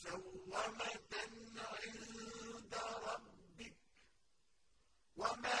مُّسَوَّمَةً عِندَ رَبِّكَ ۖ. وَمَا